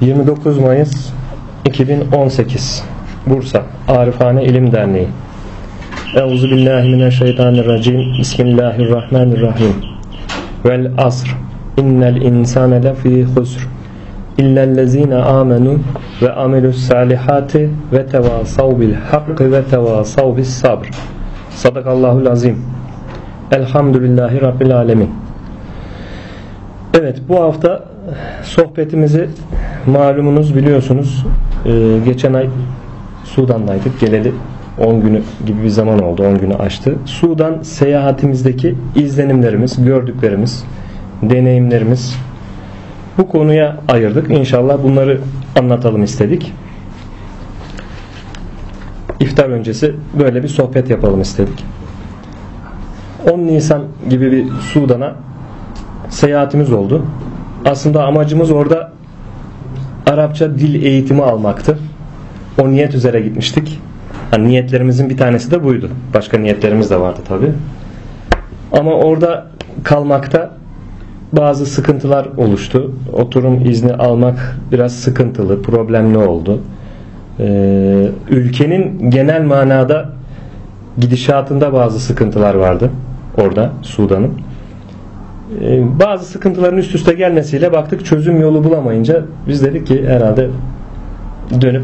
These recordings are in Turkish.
29 Mayıs 2018 Bursa Arifane İlim Derneği. Euzu billahi mineşşeytanirracim. Bismillahirrahmanirrahim. Vel asr. İnnel insane lefî husr. İllellezine amenu ve amelus salihati ve tevasav bil hakkı ve tevasav bis sabr. Sadakallahul azim. Elhamdülillahi Rabbil alemin. Evet bu hafta sohbetimizi malumunuz biliyorsunuz ee, geçen ay Sudan'daydık. Geleli 10 günü gibi bir zaman oldu 10 günü aştı. Sudan seyahatimizdeki izlenimlerimiz gördüklerimiz deneyimlerimiz bu konuya ayırdık. İnşallah bunları anlatalım istedik. İftar öncesi böyle bir sohbet yapalım istedik. 10 Nisan gibi bir Sudan'a seyahatimiz oldu. Aslında amacımız orada Arapça dil eğitimi almaktı. O niyet üzere gitmiştik. Yani niyetlerimizin bir tanesi de buydu. Başka niyetlerimiz de vardı tabi. Ama orada kalmakta bazı sıkıntılar oluştu. Oturum izni almak biraz sıkıntılı, problemli oldu. Ee, ülkenin genel manada gidişatında bazı sıkıntılar vardı orada Sudan'ın. Ee, bazı sıkıntıların üst üste gelmesiyle baktık çözüm yolu bulamayınca biz dedik ki herhalde dönüp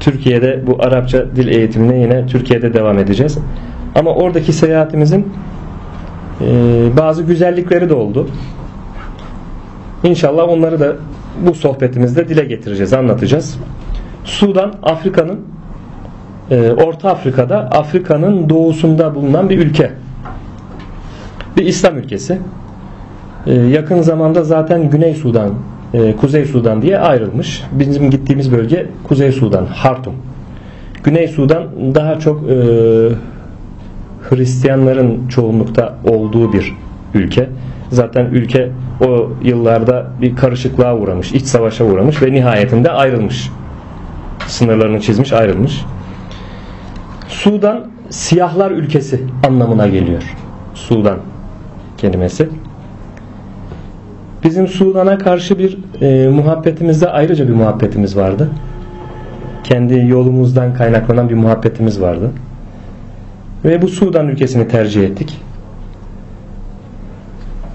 Türkiye'de bu Arapça dil eğitimine yine Türkiye'de devam edeceğiz. Ama oradaki seyahatimizin e, bazı güzellikleri de oldu. İnşallah onları da bu sohbetimizde dile getireceğiz, anlatacağız. Sudan Afrika'nın e, Orta Afrika'da Afrika'nın doğusunda bulunan bir ülke. Bir İslam ülkesi. E, yakın zamanda zaten Güney Sudan, e, Kuzey Sudan diye ayrılmış. Bizim gittiğimiz bölge Kuzey Sudan, Hartum. Güney Sudan daha çok e, Hristiyanların çoğunlukta olduğu bir ülke. Zaten ülke o yıllarda bir karışıklığa uğramış, iç savaşa uğramış ve nihayetinde ayrılmış. Sınırlarını çizmiş, ayrılmış. Sudan siyahlar ülkesi anlamına geliyor. Sudan kelimesi. Bizim Sudan'a karşı bir e, muhabbetimizde ayrıca bir muhabbetimiz vardı. Kendi yolumuzdan kaynaklanan bir muhabbetimiz vardı. Ve bu Sudan ülkesini tercih ettik.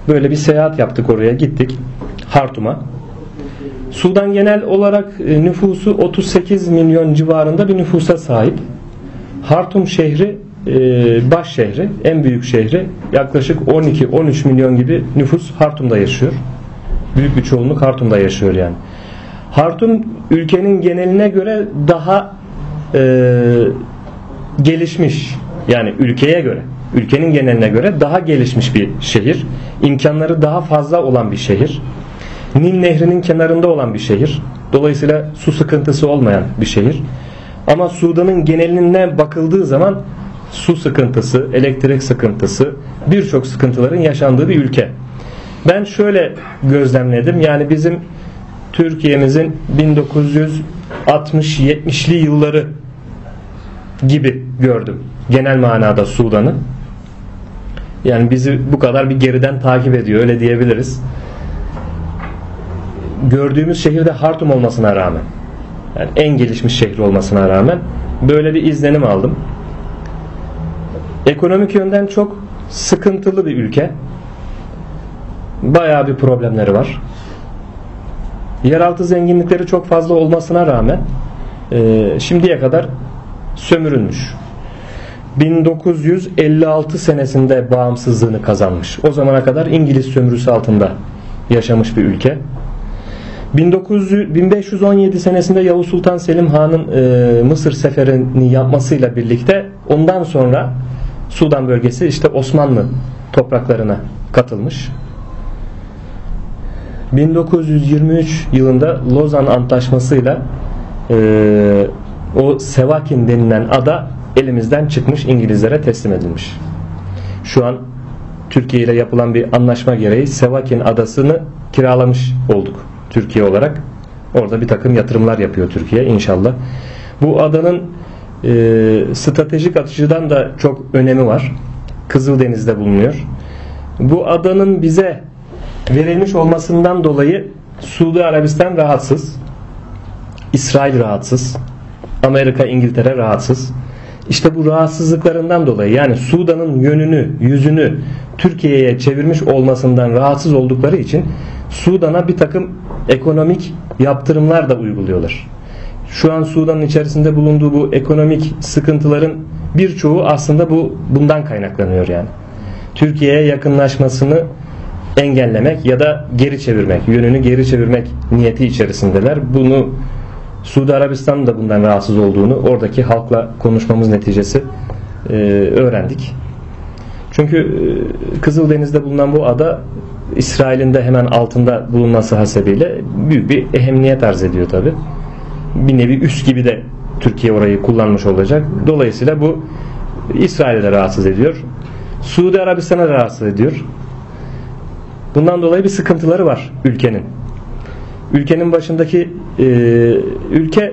Böyle bir seyahat yaptık oraya gittik. Hartum'a. Sudan genel olarak e, nüfusu 38 milyon civarında bir nüfusa sahip. Hartum şehri e, baş şehri, en büyük şehri yaklaşık 12-13 milyon gibi nüfus Hartum'da yaşıyor. Büyük bir çoğunluk Hartum'da yaşıyor yani. Hartum ülkenin geneline göre daha e, gelişmiş yani ülkeye göre ülkenin geneline göre daha gelişmiş bir şehir. İmkanları daha fazla olan bir şehir. Nil Nehri'nin kenarında olan bir şehir. Dolayısıyla su sıkıntısı olmayan bir şehir. Ama Sudan'ın geneline bakıldığı zaman su sıkıntısı, elektrik sıkıntısı, birçok sıkıntıların yaşandığı bir ülke. Ben şöyle gözlemledim. Yani bizim Türkiye'mizin 1960-70'li yılları gibi gördüm. Genel manada Sudan'ı. Yani bizi bu kadar bir geriden takip ediyor öyle diyebiliriz. Gördüğümüz şehirde Hartum olmasına rağmen yani en gelişmiş şehir olmasına rağmen böyle bir izlenim aldım. Ekonomik yönden çok sıkıntılı bir ülke. Bayağı bir problemleri var. Yeraltı zenginlikleri çok fazla olmasına rağmen e, şimdiye kadar sömürülmüş. 1956 senesinde bağımsızlığını kazanmış. O zamana kadar İngiliz sömürüsü altında yaşamış bir ülke. 1900, 1517 senesinde Yavuz Sultan Selim Han'ın e, Mısır seferini yapmasıyla birlikte ondan sonra Sudan bölgesi işte Osmanlı topraklarına katılmış. 1923 yılında Lozan Antlaşması'yla e, o Sevakin denilen ada elimizden çıkmış İngilizlere teslim edilmiş. Şu an Türkiye ile yapılan bir anlaşma gereği Sevakin adasını kiralamış olduk Türkiye olarak. Orada bir takım yatırımlar yapıyor Türkiye inşallah. Bu adanın e, stratejik açıdan da çok önemi var. Kızıldeniz'de bulunuyor. Bu adanın bize verilmiş olmasından dolayı Suudi Arabistan rahatsız. İsrail rahatsız. Amerika, İngiltere rahatsız. İşte bu rahatsızlıklarından dolayı yani Sudan'ın yönünü, yüzünü Türkiye'ye çevirmiş olmasından rahatsız oldukları için Sudan'a bir takım ekonomik yaptırımlar da uyguluyorlar. Şu an Sudan'ın içerisinde bulunduğu bu ekonomik sıkıntıların birçoğu aslında bu bundan kaynaklanıyor yani. Türkiye'ye yakınlaşmasını engellemek ya da geri çevirmek, yönünü geri çevirmek niyeti içerisindeler. Bunu Suudi Arabistan'ın da bundan rahatsız olduğunu oradaki halkla konuşmamız neticesi e, öğrendik. Çünkü e, Kızıldeniz'de bulunan bu ada İsrail'in de hemen altında bulunması hasebiyle büyük bir ehemmiyet arz ediyor tabi. Bir nevi üst gibi de Türkiye orayı kullanmış olacak. Dolayısıyla bu İsrail'e de rahatsız ediyor. Suudi Arabistan'a rahatsız ediyor. Bundan dolayı bir sıkıntıları var ülkenin. Ülkenin başındaki e, ülke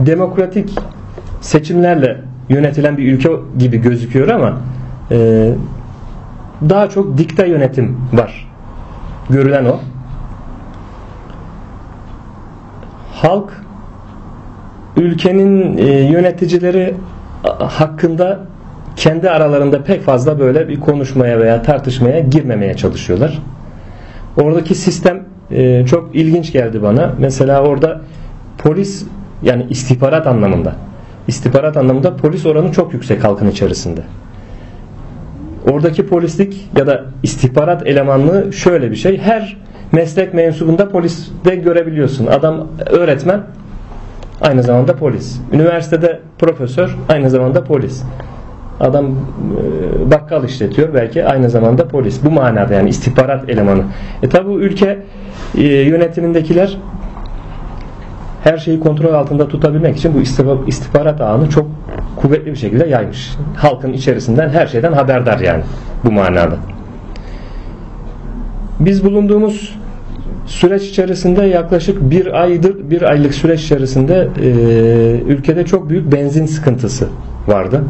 demokratik seçimlerle yönetilen bir ülke gibi gözüküyor ama e, daha çok dikta yönetim var. Görülen o. Halk ülkenin e, yöneticileri hakkında kendi aralarında pek fazla böyle bir konuşmaya veya tartışmaya girmemeye çalışıyorlar. Oradaki sistem e, çok ilginç geldi bana. Mesela orada polis yani istihbarat anlamında istihbarat anlamında polis oranı çok yüksek halkın içerisinde. Oradaki polislik ya da istihbarat elemanlığı şöyle bir şey. Her meslek mensubunda poliste görebiliyorsun. Adam öğretmen aynı zamanda polis. Üniversitede profesör aynı zamanda polis. Adam e, bakkal işletiyor belki aynı zamanda polis. Bu manada yani istihbarat elemanı. E tabi bu ülke e, yönetimindekiler her şeyi kontrol altında tutabilmek için bu istihbarat ağını çok kuvvetli bir şekilde yaymış. Halkın içerisinden her şeyden haberdar yani bu manada. Biz bulunduğumuz süreç içerisinde yaklaşık bir aydır bir aylık süreç içerisinde e, ülkede çok büyük benzin sıkıntısı vardı.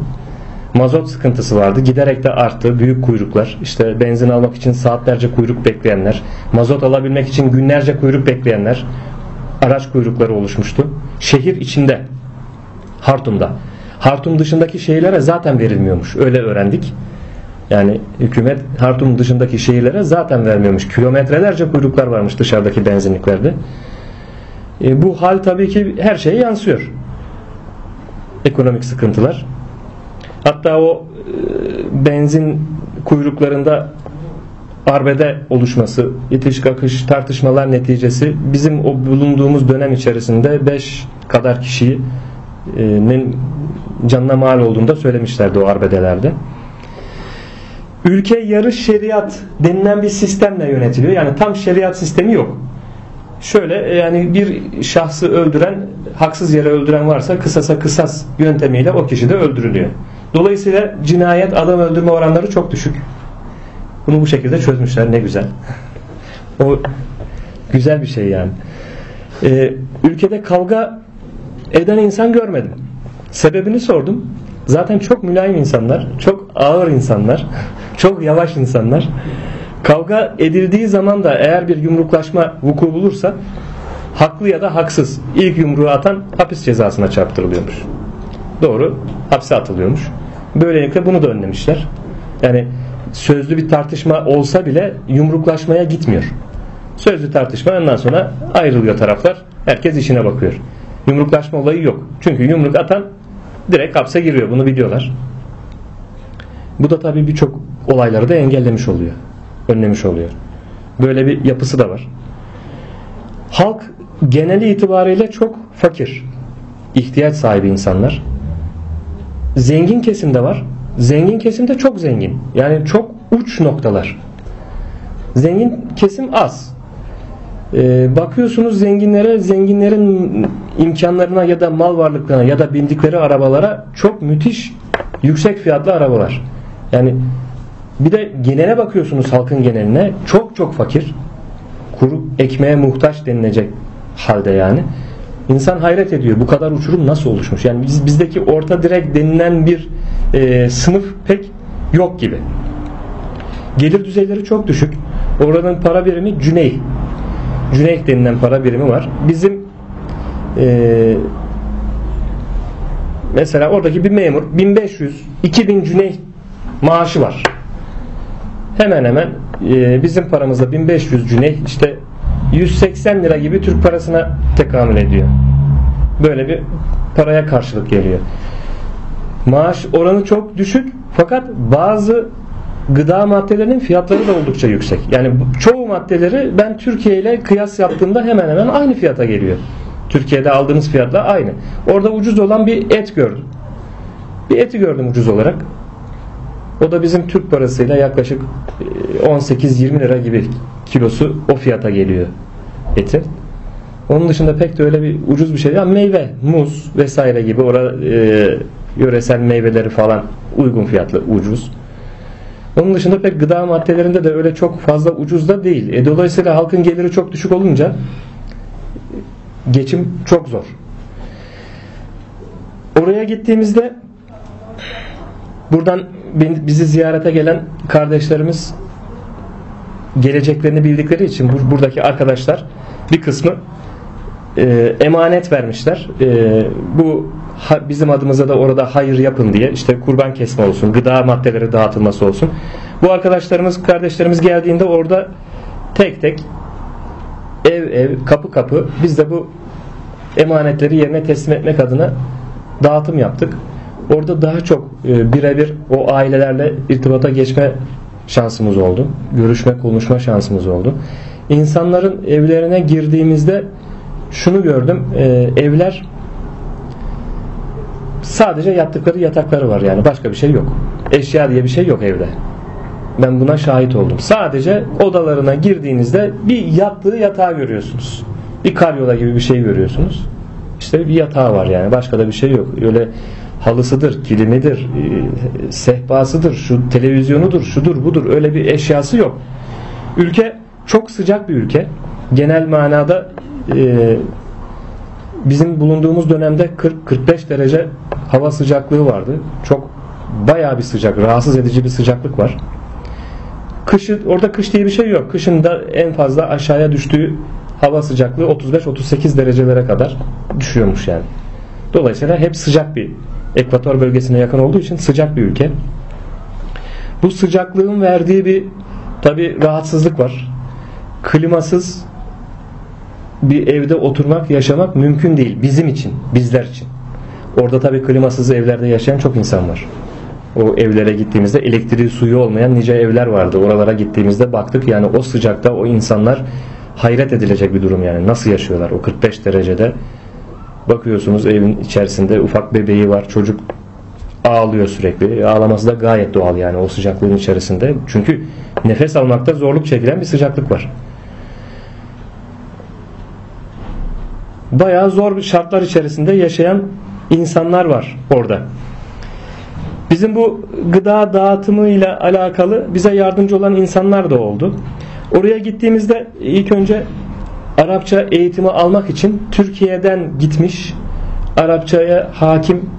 Mazot sıkıntısı vardı. Giderek de arttı. Büyük kuyruklar. İşte benzin almak için saatlerce kuyruk bekleyenler. Mazot alabilmek için günlerce kuyruk bekleyenler. Araç kuyrukları oluşmuştu. Şehir içinde. Hartum'da. Hartum dışındaki şehirlere zaten verilmiyormuş. Öyle öğrendik. Yani hükümet Hartum dışındaki şehirlere zaten vermiyormuş. Kilometrelerce kuyruklar varmış dışarıdaki benzinliklerde. E, bu hal tabii ki her şeye yansıyor. Ekonomik sıkıntılar. Hatta o e, benzin kuyruklarında arbede oluşması, itiş kakış tartışmalar neticesi bizim o bulunduğumuz dönem içerisinde 5 kadar kişinin canına mal olduğunda söylemişlerdi o arbedelerde. Ülke yarı şeriat denilen bir sistemle yönetiliyor. Yani tam şeriat sistemi yok. Şöyle e, yani bir şahsı öldüren, haksız yere öldüren varsa kısasa kısas yöntemiyle o kişi de öldürülüyor. Dolayısıyla cinayet, adam öldürme oranları çok düşük. Bunu bu şekilde çözmüşler. Ne güzel. o güzel bir şey yani. Ee, ülkede kavga eden insan görmedim. Sebebini sordum. Zaten çok mülayim insanlar, çok ağır insanlar, çok yavaş insanlar. Kavga edildiği zaman da eğer bir yumruklaşma vuku bulursa haklı ya da haksız ilk yumruğu atan hapis cezasına çarptırılıyormuş. Doğru hapse atılıyormuş. Böylelikle bunu da önlemişler. Yani sözlü bir tartışma olsa bile yumruklaşmaya gitmiyor. Sözlü tartışma ondan sonra ayrılıyor taraflar. Herkes işine bakıyor. Yumruklaşma olayı yok. Çünkü yumruk atan direkt hapse giriyor. Bunu biliyorlar. Bu da tabii birçok olayları da engellemiş oluyor. Önlemiş oluyor. Böyle bir yapısı da var. Halk geneli itibariyle çok fakir. ihtiyaç sahibi insanlar. Zengin kesimde var. Zengin kesimde çok zengin. Yani çok uç noktalar. Zengin kesim az. Ee, bakıyorsunuz zenginlere, zenginlerin imkanlarına ya da mal varlıklarına ya da bindikleri arabalara çok müthiş yüksek fiyatlı arabalar. Yani bir de genele bakıyorsunuz halkın geneline çok çok fakir. Kuru ekmeğe muhtaç denilecek halde yani. İnsan hayret ediyor. Bu kadar uçurum nasıl oluşmuş? Yani biz, bizdeki orta direk denilen bir e, sınıf pek yok gibi. Gelir düzeyleri çok düşük. Oranın para birimi cüney. Cüneyh denilen para birimi var. Bizim e, mesela oradaki bir memur 1500 2000 Cüneyh maaşı var. Hemen hemen e, bizim paramızda 1500 Cüneyh işte 180 lira gibi Türk parasına tekamül ediyor. Böyle bir paraya karşılık geliyor. Maaş oranı çok düşük fakat bazı gıda maddelerinin fiyatları da oldukça yüksek. Yani çoğu maddeleri ben Türkiye ile kıyas yaptığımda hemen hemen aynı fiyata geliyor. Türkiye'de aldığımız fiyatla aynı. Orada ucuz olan bir et gördüm. Bir eti gördüm ucuz olarak. O da bizim Türk parasıyla yaklaşık 18-20 lira gibi kilosu o fiyata geliyor eti. Onun dışında pek de öyle bir ucuz bir şey değil. Yani meyve, muz vesaire gibi orada e, yöresel meyveleri falan uygun fiyatlı, ucuz. Onun dışında pek gıda maddelerinde de öyle çok fazla ucuz da değil. E, dolayısıyla halkın geliri çok düşük olunca geçim çok zor. Oraya gittiğimizde buradan bizi ziyarete gelen kardeşlerimiz geleceklerini bildikleri için buradaki arkadaşlar bir kısmı e, emanet vermişler. E, bu ha, bizim adımıza da orada hayır yapın diye işte kurban kesme olsun, gıda maddeleri dağıtılması olsun. Bu arkadaşlarımız, kardeşlerimiz geldiğinde orada tek tek ev ev, kapı kapı biz de bu emanetleri yerine teslim etmek adına dağıtım yaptık. Orada daha çok e, birebir o ailelerle irtibata geçme şansımız oldu. Görüşme, konuşma şansımız oldu. İnsanların evlerine girdiğimizde şunu gördüm. E, evler sadece yattıkları yatakları var yani başka bir şey yok. Eşya diye bir şey yok evde. Ben buna şahit oldum. Sadece odalarına girdiğinizde bir yattığı yatağı görüyorsunuz. Bir karyola gibi bir şey görüyorsunuz. İşte bir yatağı var yani. Başka da bir şey yok. Öyle halısıdır, kilimidir, e, sehpasıdır, şu televizyonudur, şudur budur öyle bir eşyası yok. Ülke çok sıcak bir ülke. Genel manada e, bizim bulunduğumuz dönemde 40-45 derece hava sıcaklığı vardı. Çok bayağı bir sıcak, rahatsız edici bir sıcaklık var. Kışı, orada kış diye bir şey yok. Kışın da en fazla aşağıya düştüğü hava sıcaklığı 35-38 derecelere kadar düşüyormuş yani. Dolayısıyla hep sıcak bir ekvator bölgesine yakın olduğu için sıcak bir ülke. Bu sıcaklığın verdiği bir tabi rahatsızlık var. Klimasız bir evde oturmak, yaşamak mümkün değil bizim için, bizler için. Orada tabi klimasız evlerde yaşayan çok insan var. O evlere gittiğimizde elektriği suyu olmayan nice evler vardı. Oralara gittiğimizde baktık yani o sıcakta o insanlar hayret edilecek bir durum yani. Nasıl yaşıyorlar o 45 derecede Bakıyorsunuz evin içerisinde ufak bebeği var. Çocuk ağlıyor sürekli. Ağlaması da gayet doğal yani o sıcaklığın içerisinde. Çünkü nefes almakta zorluk çekilen bir sıcaklık var. Bayağı zor şartlar içerisinde yaşayan insanlar var orada. Bizim bu gıda dağıtımı ile alakalı bize yardımcı olan insanlar da oldu. Oraya gittiğimizde ilk önce Arapça eğitimi almak için Türkiye'den gitmiş Arapçaya hakim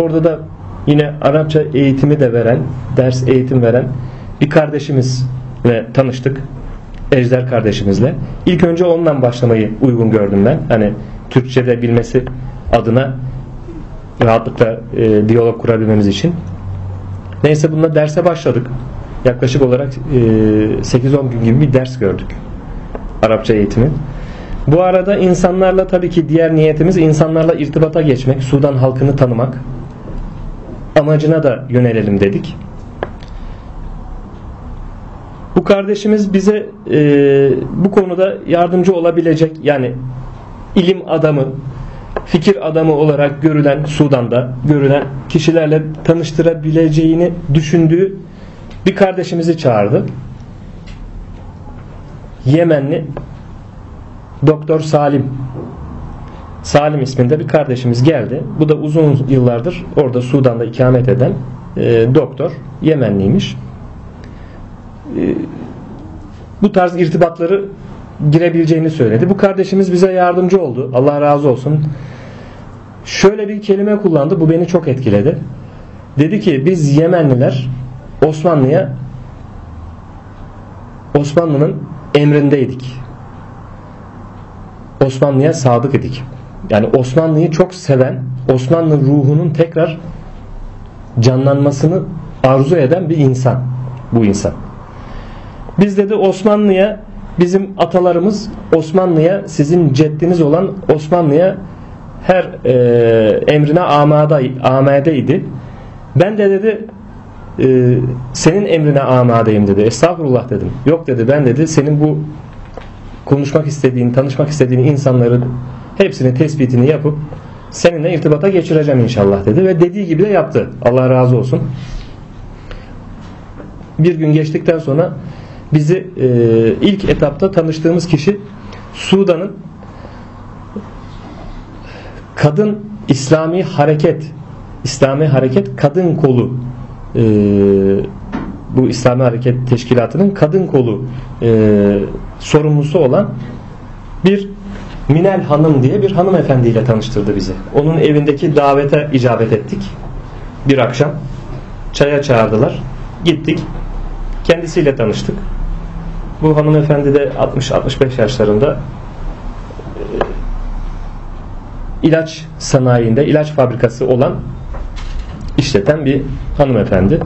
orada da yine Arapça eğitimi de veren ders eğitim veren bir kardeşimizle tanıştık Ejder kardeşimizle. İlk önce ondan başlamayı uygun gördüm ben. Hani Türkçe'de bilmesi adına rahatlıkla e, diyalog kurabilmemiz için. Neyse bununla derse başladık. Yaklaşık olarak e, 8-10 gün gibi bir ders gördük Arapça eğitimi. Bu arada insanlarla tabii ki diğer niyetimiz insanlarla irtibata geçmek, Sudan halkını tanımak. Amacına da yönelelim dedik. Bu kardeşimiz bize e, bu konuda yardımcı olabilecek yani ilim adamı, fikir adamı olarak görülen Sudan'da görülen kişilerle tanıştırabileceğini düşündüğü bir kardeşimizi çağırdı. Yemenli Doktor Salim Salim isminde bir kardeşimiz geldi. Bu da uzun yıllardır orada Sudan'da ikamet eden e, doktor. Yemenliymiş. E, bu tarz irtibatları girebileceğini söyledi. Bu kardeşimiz bize yardımcı oldu. Allah razı olsun. Şöyle bir kelime kullandı. Bu beni çok etkiledi. Dedi ki biz Yemenliler Osmanlı'ya Osmanlı'nın emrindeydik. Osmanlı'ya sadık idik. Yani Osmanlı'yı çok seven, Osmanlı ruhunun tekrar canlanmasını arzu eden bir insan bu insan. Biz dedi Osmanlı'ya bizim atalarımız Osmanlı'ya sizin ceddiniz olan Osmanlı'ya her e, emrine amada, amadeydi. Ben de dedi e, senin emrine amadeyim dedi. Estağfurullah dedim. Yok dedi ben dedi senin bu konuşmak istediğin, tanışmak istediğin insanları hepsini tespitini yapıp seninle irtibata geçireceğim inşallah dedi ve dediği gibi de yaptı. Allah razı olsun. Bir gün geçtikten sonra bizi e, ilk etapta tanıştığımız kişi Sudan'ın kadın İslami hareket İslami hareket kadın kolu e, bu İslami hareket teşkilatının kadın kolu e, sorumlusu olan bir Minel Hanım diye bir hanımefendiyle tanıştırdı bizi. Onun evindeki davete icabet ettik. Bir akşam çaya çağırdılar. Gittik. Kendisiyle tanıştık. Bu hanımefendi de 60-65 yaşlarında ilaç sanayinde, ilaç fabrikası olan işleten bir hanımefendi.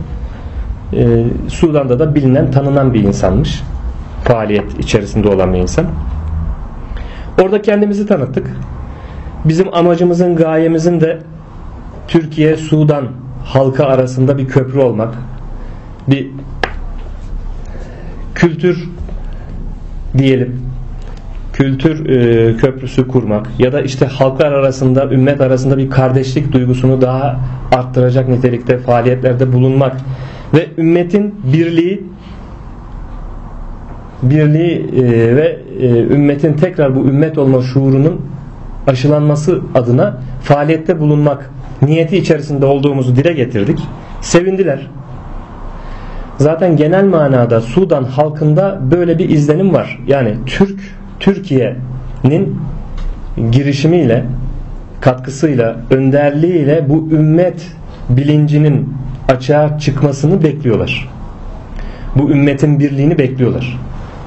Ee, Sudan'da da bilinen, tanınan bir insanmış. Faaliyet içerisinde olan bir insan. Orada kendimizi tanıttık. Bizim amacımızın, gayemizin de Türkiye, Sudan halkı arasında bir köprü olmak. Bir kültür diyelim kültür e, köprüsü kurmak ya da işte halklar arasında, ümmet arasında bir kardeşlik duygusunu daha arttıracak nitelikte faaliyetlerde bulunmak ve ümmetin birliği birliği e, ve e, ümmetin tekrar bu ümmet olma şuurunun aşılanması adına faaliyette bulunmak niyeti içerisinde olduğumuzu dile getirdik. Sevindiler. Zaten genel manada Sudan halkında böyle bir izlenim var. Yani Türk Türkiye'nin girişimiyle katkısıyla, önderliğiyle bu ümmet bilincinin açığa çıkmasını bekliyorlar. Bu ümmetin birliğini bekliyorlar.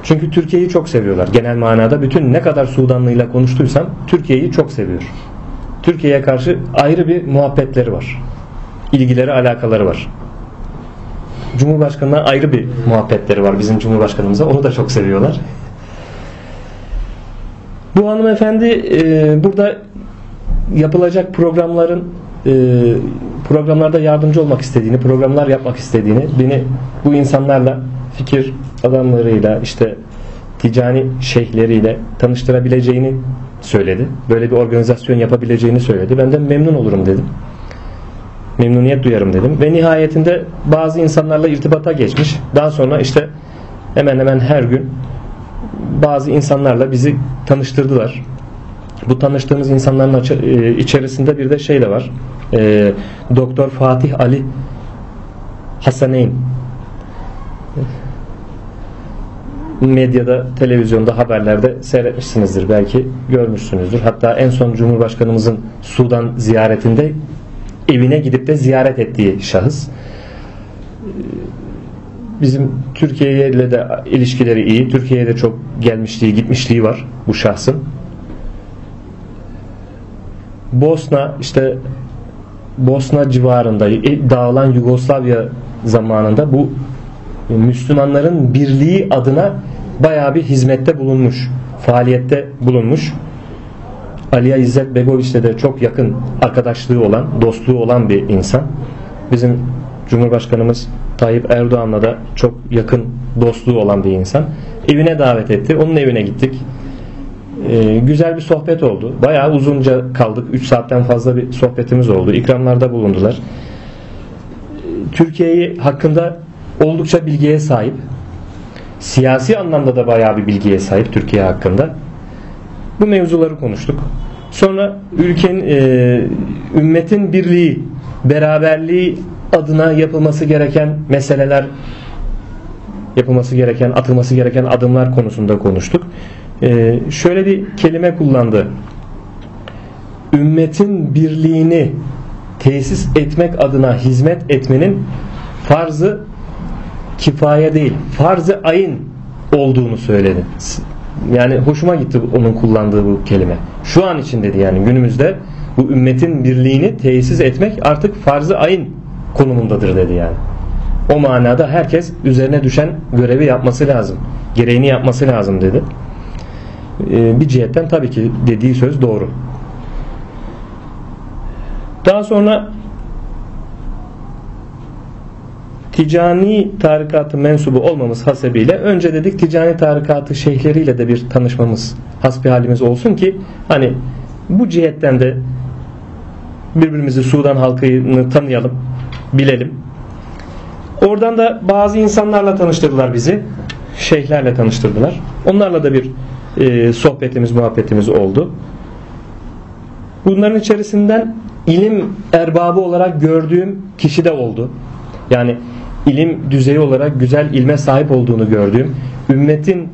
Çünkü Türkiye'yi çok seviyorlar. Genel manada bütün ne kadar Sudanlıyla konuştuysam Türkiye'yi çok seviyor. Türkiye'ye karşı ayrı bir muhabbetleri var. İlgileri, alakaları var. Cumhurbaşkanına ayrı bir muhabbetleri var bizim Cumhurbaşkanımıza. Onu da çok seviyorlar. Bu hanımefendi e, burada yapılacak programların e, programlarda yardımcı olmak istediğini, programlar yapmak istediğini, beni bu insanlarla fikir adamlarıyla işte ticani şeyhleriyle tanıştırabileceğini söyledi. Böyle bir organizasyon yapabileceğini söyledi. Ben de memnun olurum dedim. Memnuniyet duyarım dedim. Ve nihayetinde bazı insanlarla irtibata geçmiş. Daha sonra işte hemen hemen her gün bazı insanlarla bizi tanıştırdılar. Bu tanıştığımız insanların e, içerisinde bir de şey de var. E, Doktor Fatih Ali Hasaneyn medyada, televizyonda, haberlerde seyretmişsinizdir. Belki görmüşsünüzdür. Hatta en son Cumhurbaşkanımızın Sudan ziyaretinde evine gidip de ziyaret ettiği şahıs bizim Türkiye ile de ilişkileri iyi. Türkiye'ye de çok gelmişliği, gitmişliği var bu şahsın. Bosna işte Bosna civarında e, dağılan Yugoslavya zamanında bu Müslümanların birliği adına bayağı bir hizmette bulunmuş, faaliyette bulunmuş. Aliya İzzet Begoviç'le de çok yakın arkadaşlığı olan, dostluğu olan bir insan. Bizim Cumhurbaşkanımız Tayyip Erdoğan'la da çok yakın dostluğu olan bir insan. Evine davet etti. Onun evine gittik. Ee, güzel bir sohbet oldu. Bayağı uzunca kaldık. 3 saatten fazla bir sohbetimiz oldu. İkramlarda bulundular. Türkiye'yi hakkında oldukça bilgiye sahip. Siyasi anlamda da bayağı bir bilgiye sahip Türkiye hakkında. Bu mevzuları konuştuk. Sonra ülkenin e, ümmetin birliği, beraberliği adına yapılması gereken meseleler yapılması gereken, atılması gereken adımlar konusunda konuştuk. Ee, şöyle bir kelime kullandı. Ümmetin birliğini tesis etmek adına hizmet etmenin farzı kifaye değil, farzı ayın olduğunu söyledi. Yani hoşuma gitti onun kullandığı bu kelime. Şu an için dedi yani günümüzde bu ümmetin birliğini tesis etmek artık farz-ı ayın konumundadır dedi yani. O manada herkes üzerine düşen görevi yapması lazım. Gereğini yapması lazım dedi. Ee, bir cihetten tabii ki dediği söz doğru. Daha sonra ticani tarikatı mensubu olmamız hasebiyle önce dedik ticani tarikatı şeyhleriyle de bir tanışmamız hasbihalimiz olsun ki hani bu cihetten de birbirimizi Sudan halkını tanıyalım, bilelim. Oradan da bazı insanlarla tanıştırdılar bizi. Şeyhlerle tanıştırdılar. Onlarla da bir e, sohbetimiz, muhabbetimiz oldu. Bunların içerisinden ilim erbabı olarak gördüğüm kişi de oldu. Yani ilim düzeyi olarak güzel ilme sahip olduğunu gördüğüm, ümmetin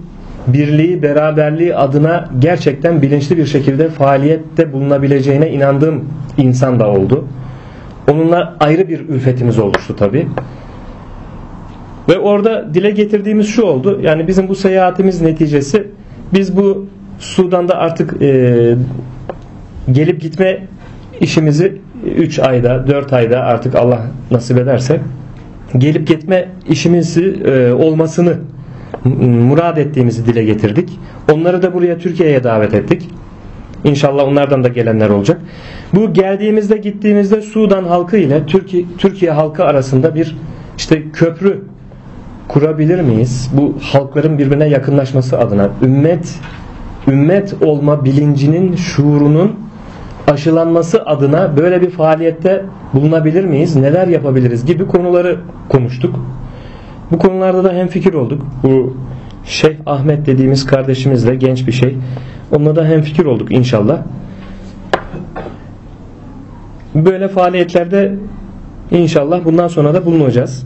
birliği, beraberliği adına gerçekten bilinçli bir şekilde faaliyette bulunabileceğine inandığım insan da oldu. Onunla ayrı bir ülfetimiz oluştu tabi. Ve orada dile getirdiğimiz şu oldu. Yani bizim bu seyahatimiz neticesi biz bu Sudan'da artık e, gelip gitme işimizi 3 ayda 4 ayda artık Allah nasip ederse gelip gitme işimizi e, olmasını murad ettiğimizi dile getirdik. Onları da buraya Türkiye'ye davet ettik. İnşallah onlardan da gelenler olacak. Bu geldiğimizde gittiğimizde Sudan halkı ile Türkiye, Türkiye halkı arasında bir işte köprü kurabilir miyiz? Bu halkların birbirine yakınlaşması adına ümmet ümmet olma bilincinin şuurunun aşılanması adına böyle bir faaliyette bulunabilir miyiz? Neler yapabiliriz gibi konuları konuştuk. Bu konularda da hem fikir olduk. Bu Şeyh Ahmet dediğimiz kardeşimizle genç bir şey. Onunla da hem fikir olduk inşallah. Böyle faaliyetlerde inşallah bundan sonra da bulunacağız.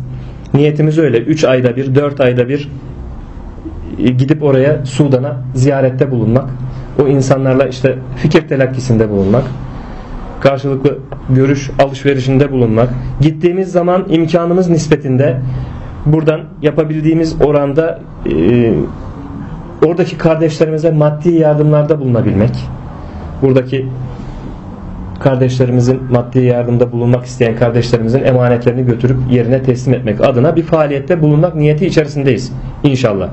Niyetimiz öyle. 3 ayda bir, 4 ayda bir e, gidip oraya Sudan'a ziyarette bulunmak. O insanlarla işte fikir telakkisinde bulunmak. Karşılıklı görüş alışverişinde bulunmak. Gittiğimiz zaman imkanımız nispetinde buradan yapabildiğimiz oranda e, oradaki kardeşlerimize maddi yardımlarda bulunabilmek. Buradaki kardeşlerimizin maddi yardımda bulunmak isteyen kardeşlerimizin emanetlerini götürüp yerine teslim etmek adına bir faaliyette bulunmak niyeti içerisindeyiz inşallah.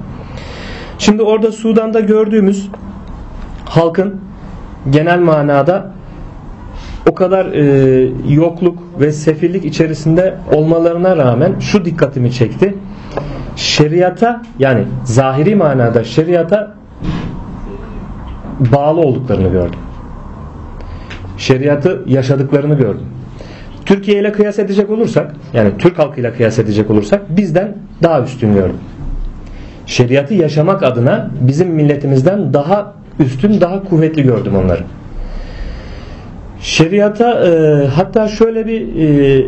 Şimdi orada Sudan'da gördüğümüz halkın genel manada o kadar e, yokluk ve sefillik içerisinde olmalarına rağmen şu dikkatimi çekti. Şeriata yani zahiri manada şeriata bağlı olduklarını gördüm. Şeriatı yaşadıklarını gördüm. Türkiye ile kıyas edecek olursak yani Türk halkıyla kıyas edecek olursak bizden daha üstün gördüm. Şeriatı yaşamak adına bizim milletimizden daha üstün daha kuvvetli gördüm onları. Şeriata e, hatta şöyle bir e,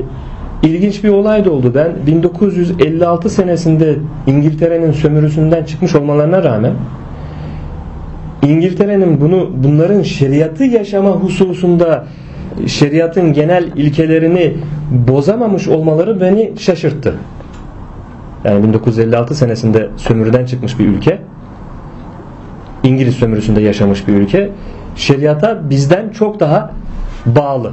ilginç bir olay da oldu. Ben 1956 senesinde İngiltere'nin sömürüsünden çıkmış olmalarına rağmen İngiltere'nin bunu bunların şeriatı yaşama hususunda şeriatın genel ilkelerini bozamamış olmaları beni şaşırttı. Yani 1956 senesinde sömürüden çıkmış bir ülke. İngiliz sömürüsünde yaşamış bir ülke. Şeriata bizden çok daha bağlı.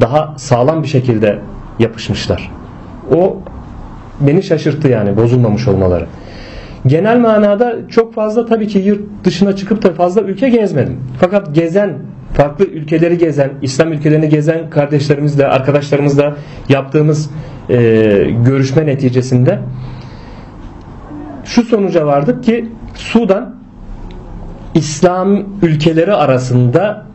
Daha sağlam bir şekilde yapışmışlar. O beni şaşırttı yani bozulmamış olmaları. Genel manada çok fazla tabii ki yurt dışına çıkıp da fazla ülke gezmedim. Fakat gezen, farklı ülkeleri gezen, İslam ülkelerini gezen kardeşlerimizle, arkadaşlarımızla yaptığımız e, görüşme neticesinde şu sonuca vardık ki Sudan İslam ülkeleri arasında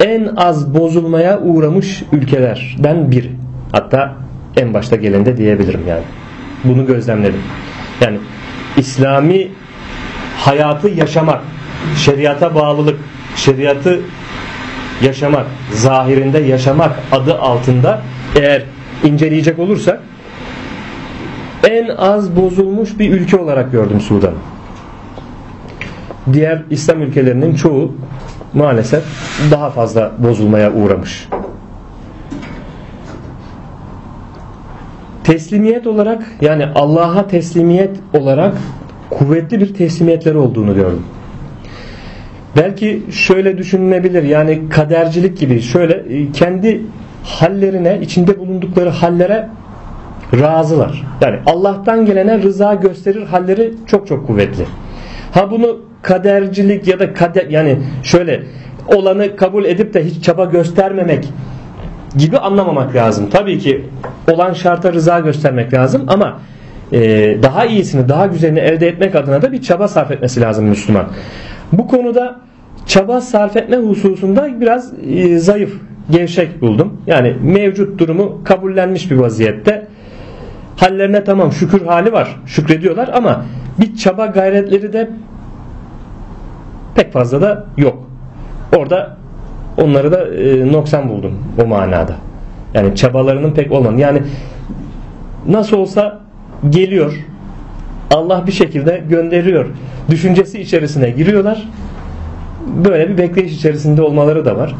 en az bozulmaya uğramış ülkelerden biri. Hatta en başta gelende diyebilirim yani. Bunu gözlemledim. Yani İslami hayatı yaşamak, şeriata bağlılık, şeriatı yaşamak, zahirinde yaşamak adı altında eğer inceleyecek olursak en az bozulmuş bir ülke olarak gördüm Sudan. Diğer İslam ülkelerinin çoğu maalesef daha fazla bozulmaya uğramış. Teslimiyet olarak yani Allah'a teslimiyet olarak kuvvetli bir teslimiyetleri olduğunu gördüm. Belki şöyle düşünülebilir yani kadercilik gibi şöyle e, kendi hallerine içinde bulundukları hallere razılar. Yani Allah'tan gelene rıza gösterir halleri çok çok kuvvetli. Ha bunu kadercilik ya da kader yani şöyle olanı kabul edip de hiç çaba göstermemek gibi anlamamak lazım. Tabii ki olan şarta rıza göstermek lazım ama e, daha iyisini, daha güzelini elde etmek adına da bir çaba sarf etmesi lazım Müslüman. Bu konuda çaba sarf etme hususunda biraz e, zayıf, gevşek buldum. Yani mevcut durumu kabullenmiş bir vaziyette. Hallerine tamam şükür hali var, şükrediyorlar ama bir çaba gayretleri de pek fazla da yok. Orada onları da e, noksan buldum o manada. Yani çabalarının pek olmadı. Yani nasıl olsa geliyor. Allah bir şekilde gönderiyor. Düşüncesi içerisine giriyorlar. Böyle bir bekleyiş içerisinde olmaları da var.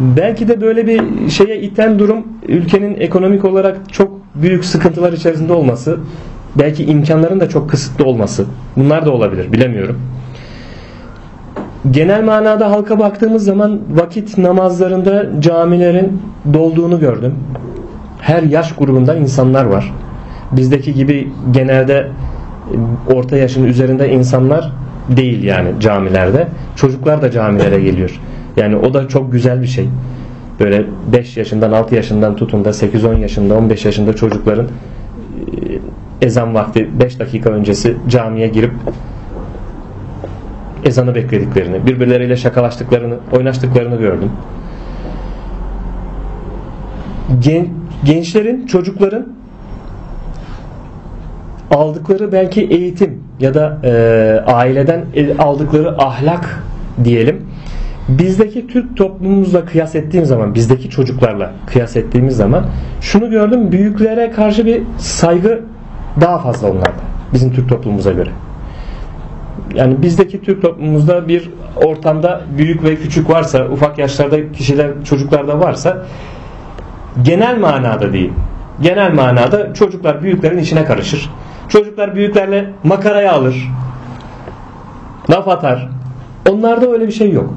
Belki de böyle bir şeye iten durum ülkenin ekonomik olarak çok büyük sıkıntılar içerisinde olması, belki imkanların da çok kısıtlı olması. Bunlar da olabilir, bilemiyorum. Genel manada halka baktığımız zaman vakit namazlarında camilerin dolduğunu gördüm. Her yaş grubunda insanlar var. Bizdeki gibi genelde e, orta yaşın üzerinde insanlar değil yani camilerde. Çocuklar da camilere geliyor. Yani o da çok güzel bir şey. Böyle 5 yaşından 6 yaşından tutun da 8-10 yaşında 15 yaşında çocukların e, ezan vakti 5 dakika öncesi camiye girip ezanı beklediklerini, birbirleriyle şakalaştıklarını, oynaştıklarını gördüm. Gen, gençlerin, çocukların aldıkları belki eğitim ya da e, aileden aldıkları ahlak diyelim. Bizdeki Türk toplumumuzla kıyas ettiğim zaman, bizdeki çocuklarla kıyas ettiğimiz zaman şunu gördüm. Büyüklere karşı bir saygı daha fazla onlarda. Bizim Türk toplumumuza göre yani bizdeki Türk toplumumuzda bir ortamda büyük ve küçük varsa, ufak yaşlarda kişiler, çocuklarda varsa genel manada değil. Genel manada çocuklar büyüklerin işine karışır. Çocuklar büyüklerle makaraya alır. Laf atar. Onlarda öyle bir şey yok.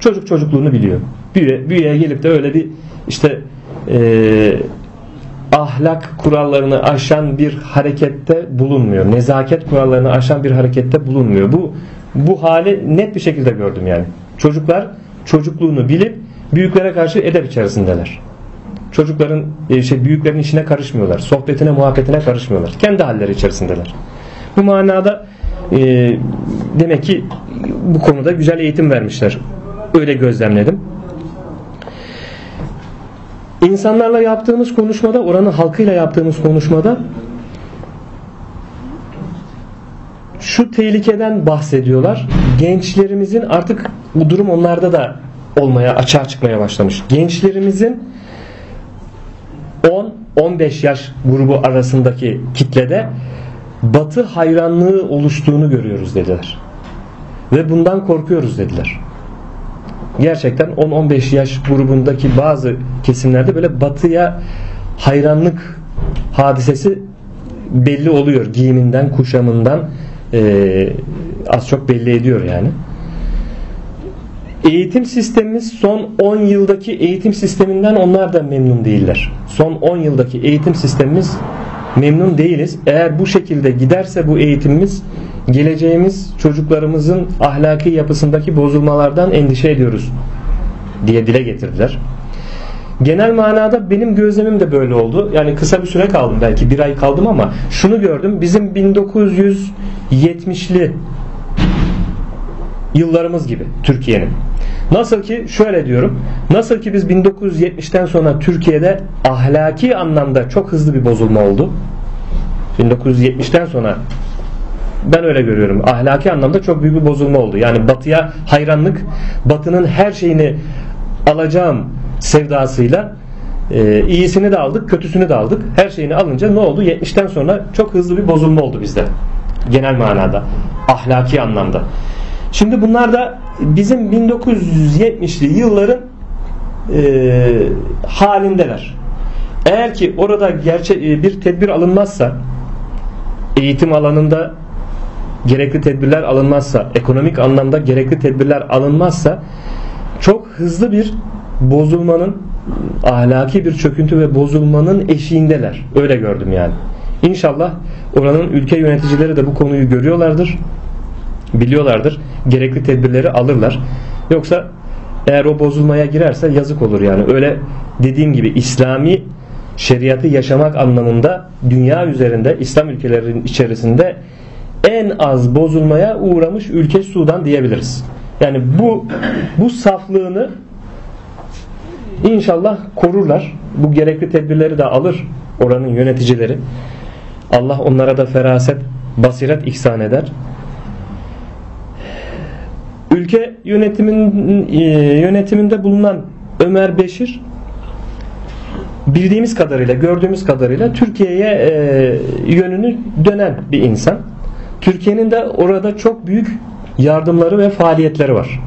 Çocuk çocukluğunu biliyor. Büyüye, büyüye gelip de öyle bir işte eee ahlak kurallarını aşan bir harekette bulunmuyor. Nezaket kurallarını aşan bir harekette bulunmuyor. Bu bu hali net bir şekilde gördüm yani. Çocuklar çocukluğunu bilip büyüklere karşı edep içerisindeler. Çocukların e, şey büyüklerin işine karışmıyorlar. Sohbetine, muhabbetine karışmıyorlar. Kendi halleri içerisindeler. Bu manada e, demek ki bu konuda güzel eğitim vermişler. Öyle gözlemledim. İnsanlarla yaptığımız konuşmada, oranın halkıyla yaptığımız konuşmada şu tehlikeden bahsediyorlar. Gençlerimizin artık bu durum onlarda da olmaya, açığa çıkmaya başlamış. Gençlerimizin 10-15 yaş grubu arasındaki kitlede batı hayranlığı oluştuğunu görüyoruz dediler. Ve bundan korkuyoruz dediler gerçekten 10-15 yaş grubundaki bazı kesimlerde böyle batıya hayranlık hadisesi belli oluyor. Giyiminden, kuşamından e, az çok belli ediyor yani. Eğitim sistemimiz son 10 yıldaki eğitim sisteminden onlar da memnun değiller. Son 10 yıldaki eğitim sistemimiz memnun değiliz. Eğer bu şekilde giderse bu eğitimimiz geleceğimiz çocuklarımızın ahlaki yapısındaki bozulmalardan endişe ediyoruz diye dile getirdiler. Genel manada benim gözlemim de böyle oldu. Yani kısa bir süre kaldım belki bir ay kaldım ama şunu gördüm. Bizim 1970'li yıllarımız gibi Türkiye'nin. Nasıl ki şöyle diyorum. Nasıl ki biz 1970'ten sonra Türkiye'de ahlaki anlamda çok hızlı bir bozulma oldu. 1970'ten sonra ben öyle görüyorum. Ahlaki anlamda çok büyük bir bozulma oldu. Yani batıya hayranlık, batının her şeyini alacağım sevdasıyla e, iyisini de aldık, kötüsünü de aldık. Her şeyini alınca ne oldu? 70'ten sonra çok hızlı bir bozulma oldu bizde. Genel manada. Ahlaki anlamda. Şimdi bunlar da bizim 1970'li yılların e, halindeler. Eğer ki orada gerçek e, bir tedbir alınmazsa eğitim alanında gerekli tedbirler alınmazsa, ekonomik anlamda gerekli tedbirler alınmazsa çok hızlı bir bozulmanın ahlaki bir çöküntü ve bozulmanın eşiğindeler. Öyle gördüm yani. İnşallah oranın ülke yöneticileri de bu konuyu görüyorlardır. Biliyorlardır. Gerekli tedbirleri alırlar. Yoksa eğer o bozulmaya girerse yazık olur yani. Öyle dediğim gibi İslami şeriatı yaşamak anlamında dünya üzerinde İslam ülkelerinin içerisinde en az bozulmaya uğramış ülke Sudan diyebiliriz. Yani bu bu saflığını inşallah korurlar. Bu gerekli tedbirleri de alır oranın yöneticileri. Allah onlara da feraset, basiret ihsan eder. Ülke yönetimin e, yönetiminde bulunan Ömer Beşir bildiğimiz kadarıyla, gördüğümüz kadarıyla Türkiye'ye e, yönünü dönen bir insan. Türkiye'nin de orada çok büyük yardımları ve faaliyetleri var.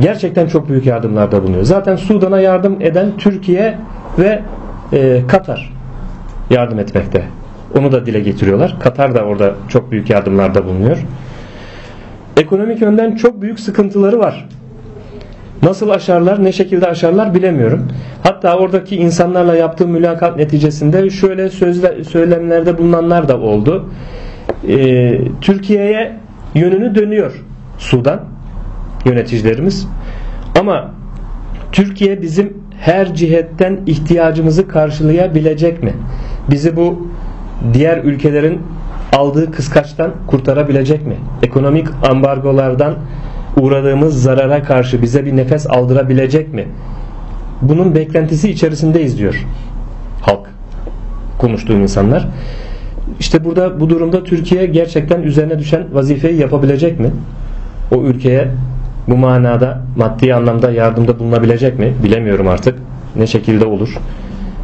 Gerçekten çok büyük yardımlarda bulunuyor. Zaten Sudan'a yardım eden Türkiye ve e, Katar yardım etmekte. Onu da dile getiriyorlar. Katar da orada çok büyük yardımlarda bulunuyor. Ekonomik yönden çok büyük sıkıntıları var. Nasıl aşarlar, ne şekilde aşarlar bilemiyorum. Hatta oradaki insanlarla yaptığım mülakat neticesinde şöyle sözle, söylemlerde bulunanlar da oldu. Ee, Türkiye'ye yönünü dönüyor Sudan yöneticilerimiz. Ama Türkiye bizim her cihetten ihtiyacımızı karşılayabilecek mi? Bizi bu diğer ülkelerin aldığı kıskaçtan kurtarabilecek mi? Ekonomik ambargolardan uğradığımız zarara karşı bize bir nefes aldırabilecek mi? Bunun beklentisi içerisindeyiz diyor halk. Konuştuğum insanlar. İşte burada bu durumda Türkiye gerçekten üzerine düşen vazifeyi yapabilecek mi? O ülkeye bu manada maddi anlamda yardımda bulunabilecek mi? Bilemiyorum artık. Ne şekilde olur?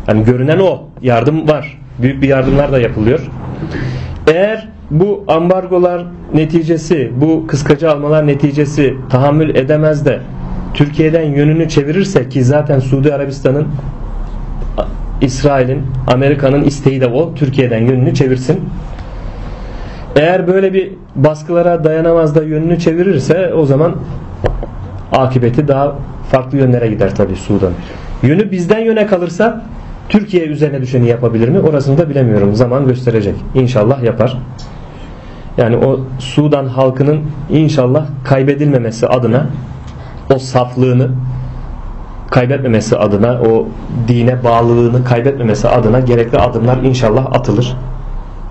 Yani görünen o. Yardım var. Büyük bir yardımlar da yapılıyor. Eğer bu ambargolar neticesi, bu kıskacı almalar neticesi tahammül edemez de Türkiye'den yönünü çevirirse ki zaten Suudi Arabistan'ın İsrail'in, Amerika'nın isteği de o. Türkiye'den yönünü çevirsin. Eğer böyle bir baskılara dayanamaz da yönünü çevirirse o zaman akıbeti daha farklı yönlere gider tabii Sudan. Yönü bizden yöne kalırsa Türkiye üzerine düşeni yapabilir mi? Orasını da bilemiyorum. Zaman gösterecek. İnşallah yapar. Yani o Sudan halkının inşallah kaybedilmemesi adına o saflığını kaybetmemesi adına o dine bağlılığını kaybetmemesi adına gerekli adımlar inşallah atılır.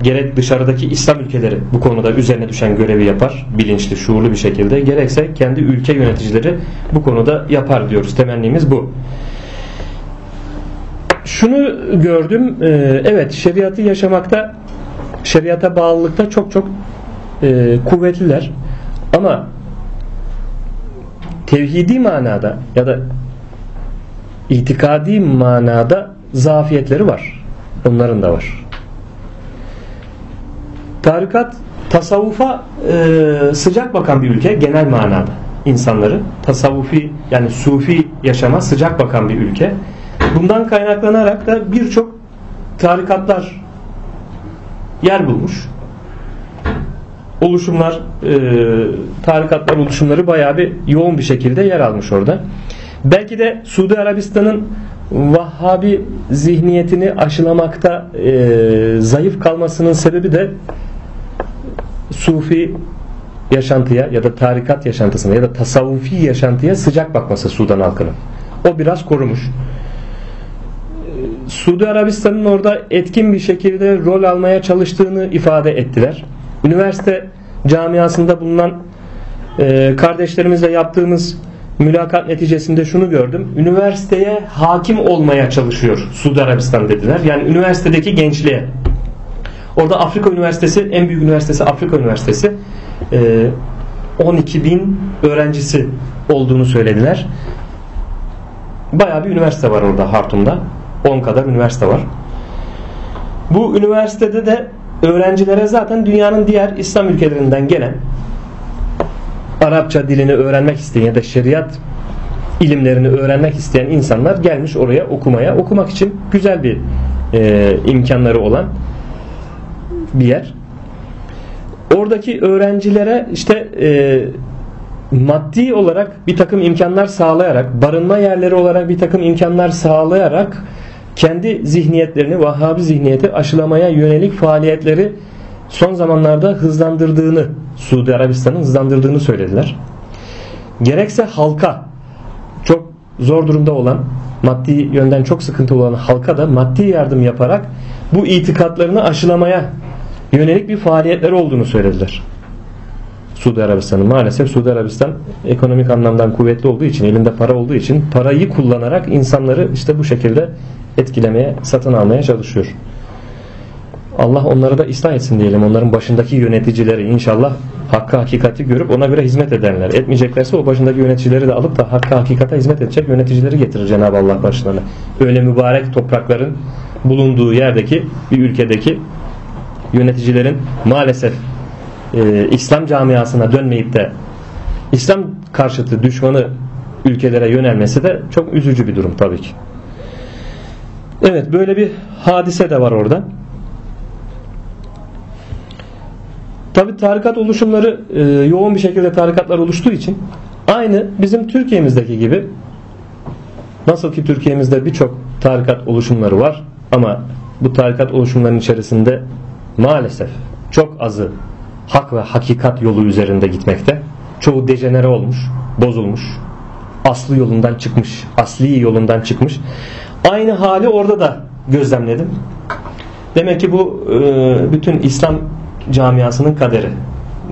Gerek dışarıdaki İslam ülkeleri bu konuda üzerine düşen görevi yapar bilinçli, şuurlu bir şekilde. Gerekse kendi ülke yöneticileri bu konuda yapar diyoruz. Temennimiz bu. Şunu gördüm. E, evet şeriatı yaşamakta şeriata bağlılıkta çok çok e, kuvvetliler. Ama tevhidi manada ya da itikadi manada zafiyetleri var. Onların da var. Tarikat tasavvufa e, sıcak bakan bir ülke genel manada insanları tasavvufi yani sufi yaşama sıcak bakan bir ülke. Bundan kaynaklanarak da birçok tarikatlar yer bulmuş. Oluşumlar, e, tarikatlar oluşumları bayağı bir yoğun bir şekilde yer almış orada. Belki de Suudi Arabistan'ın Vahhabi zihniyetini aşılamakta e, zayıf kalmasının sebebi de Sufi yaşantıya ya da tarikat yaşantısına ya da tasavvufi yaşantıya sıcak bakması Sudan halkının. O biraz korumuş. Suudi Arabistan'ın orada etkin bir şekilde rol almaya çalıştığını ifade ettiler. Üniversite camiasında bulunan e, kardeşlerimizle yaptığımız mülakat neticesinde şunu gördüm. Üniversiteye hakim olmaya çalışıyor Suudi Arabistan dediler. Yani üniversitedeki gençliğe. Orada Afrika Üniversitesi en büyük üniversitesi Afrika Üniversitesi. 12 e, bin öğrencisi olduğunu söylediler. Bayağı bir üniversite var orada Hartum'da. 10 kadar üniversite var. Bu üniversitede de öğrencilere zaten dünyanın diğer İslam ülkelerinden gelen Arapça dilini öğrenmek isteyen ya da şeriat ilimlerini öğrenmek isteyen insanlar gelmiş oraya okumaya. Okumak için güzel bir e, imkanları olan bir yer. oradaki öğrencilere işte e, maddi olarak bir takım imkanlar sağlayarak, barınma yerleri olarak bir takım imkanlar sağlayarak kendi zihniyetlerini, Vahhabi zihniyeti aşılamaya yönelik faaliyetleri son zamanlarda hızlandırdığını, Suudi Arabistan'ın hızlandırdığını söylediler. Gerekse halka çok zor durumda olan, maddi yönden çok sıkıntı olan halka da maddi yardım yaparak bu itikatlarını aşılamaya yönelik bir faaliyetleri olduğunu söylediler. Suudi Arabistan'ın maalesef Suudi Arabistan ekonomik anlamdan kuvvetli olduğu için elinde para olduğu için parayı kullanarak insanları işte bu şekilde etkilemeye satın almaya çalışıyor. Allah onları da ıslah etsin diyelim. Onların başındaki yöneticileri inşallah hakkı hakikati görüp ona göre hizmet ederler. Etmeyeceklerse o başındaki yöneticileri de alıp da hakkı hakikate hizmet edecek yöneticileri getirir Cenab-ı Allah başlarına. Öyle mübarek toprakların bulunduğu yerdeki bir ülkedeki yöneticilerin maalesef e, İslam camiasına dönmeyip de İslam karşıtı düşmanı ülkelere yönelmesi de çok üzücü bir durum tabii ki. Evet böyle bir hadise de var orada. Tabi tarikat oluşumları e, yoğun bir şekilde tarikatlar oluştuğu için aynı bizim Türkiye'mizdeki gibi nasıl ki Türkiye'mizde birçok tarikat oluşumları var ama bu tarikat oluşumlarının içerisinde maalesef çok azı hak ve hakikat yolu üzerinde gitmekte. Çoğu dejenere olmuş, bozulmuş, aslı yolundan çıkmış, asli yolundan çıkmış. Aynı hali orada da gözlemledim. Demek ki bu e, bütün İslam camiasının kaderi.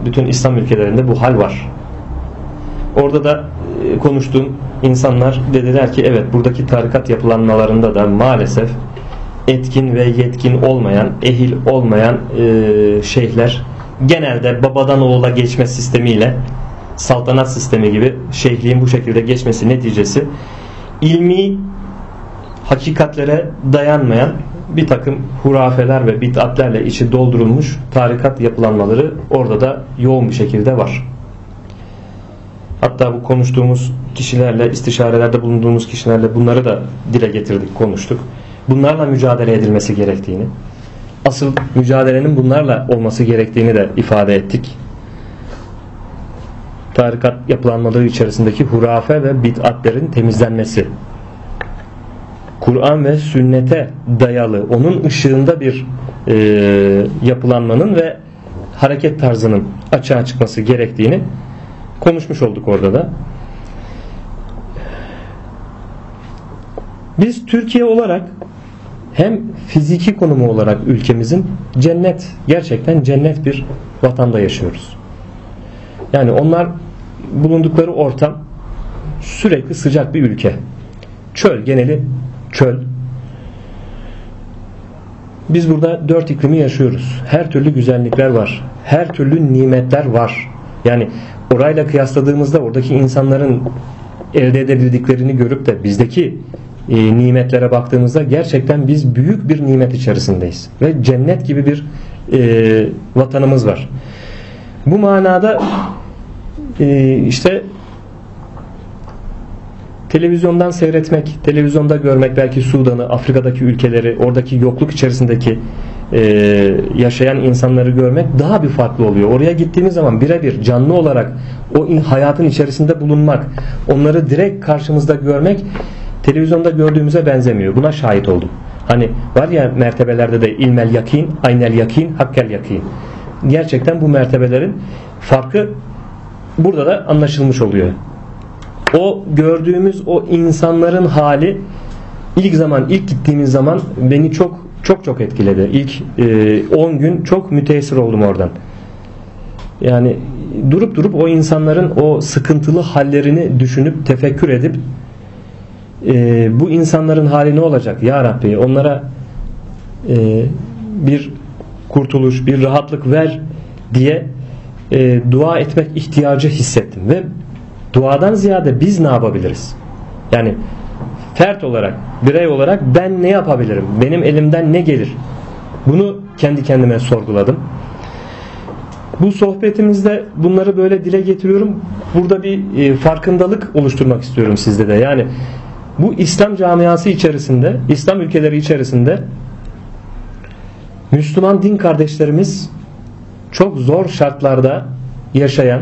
Bütün İslam ülkelerinde bu hal var. Orada da e, konuştuğum insanlar dediler ki evet buradaki tarikat yapılanmalarında da maalesef etkin ve yetkin olmayan, ehil olmayan e, şeyhler genelde babadan oğula geçme sistemiyle saltanat sistemi gibi şeyhliğin bu şekilde geçmesi neticesi ilmi hakikatlere dayanmayan bir takım hurafeler ve bid'atlerle içi doldurulmuş tarikat yapılanmaları orada da yoğun bir şekilde var. Hatta bu konuştuğumuz kişilerle, istişarelerde bulunduğumuz kişilerle bunları da dile getirdik, konuştuk. Bunlarla mücadele edilmesi gerektiğini, asıl mücadelenin bunlarla olması gerektiğini de ifade ettik. Tarikat yapılanmaları içerisindeki hurafe ve bid'atlerin temizlenmesi Kur'an ve sünnete dayalı onun ışığında bir e, yapılanmanın ve hareket tarzının açığa çıkması gerektiğini konuşmuş olduk orada da. Biz Türkiye olarak hem fiziki konumu olarak ülkemizin cennet gerçekten cennet bir vatanda yaşıyoruz. Yani onlar bulundukları ortam sürekli sıcak bir ülke. Çöl geneli çöl. Biz burada dört iklimi yaşıyoruz. Her türlü güzellikler var. Her türlü nimetler var. Yani orayla kıyasladığımızda oradaki insanların elde edebildiklerini görüp de bizdeki e, nimetlere baktığımızda gerçekten biz büyük bir nimet içerisindeyiz. Ve cennet gibi bir e, vatanımız var. Bu manada e, işte televizyondan seyretmek, televizyonda görmek belki Sudan'ı, Afrika'daki ülkeleri, oradaki yokluk içerisindeki e, yaşayan insanları görmek daha bir farklı oluyor. Oraya gittiğimiz zaman birebir canlı olarak o hayatın içerisinde bulunmak, onları direkt karşımızda görmek televizyonda gördüğümüze benzemiyor. Buna şahit oldum. Hani var ya mertebelerde de ilmel yakin, aynel yakin, hakkel yakin. Gerçekten bu mertebelerin farkı burada da anlaşılmış oluyor o gördüğümüz o insanların hali ilk zaman ilk gittiğimiz zaman beni çok çok çok etkiledi. İlk 10 e, gün çok müteessir oldum oradan. Yani durup durup o insanların o sıkıntılı hallerini düşünüp tefekkür edip e, bu insanların hali ne olacak ya Rabbi onlara e, bir kurtuluş bir rahatlık ver diye e, dua etmek ihtiyacı hissettim ve duadan ziyade biz ne yapabiliriz? Yani fert olarak, birey olarak ben ne yapabilirim? Benim elimden ne gelir? Bunu kendi kendime sorguladım. Bu sohbetimizde bunları böyle dile getiriyorum. Burada bir e, farkındalık oluşturmak istiyorum sizde de. Yani bu İslam camiası içerisinde, İslam ülkeleri içerisinde Müslüman din kardeşlerimiz çok zor şartlarda yaşayan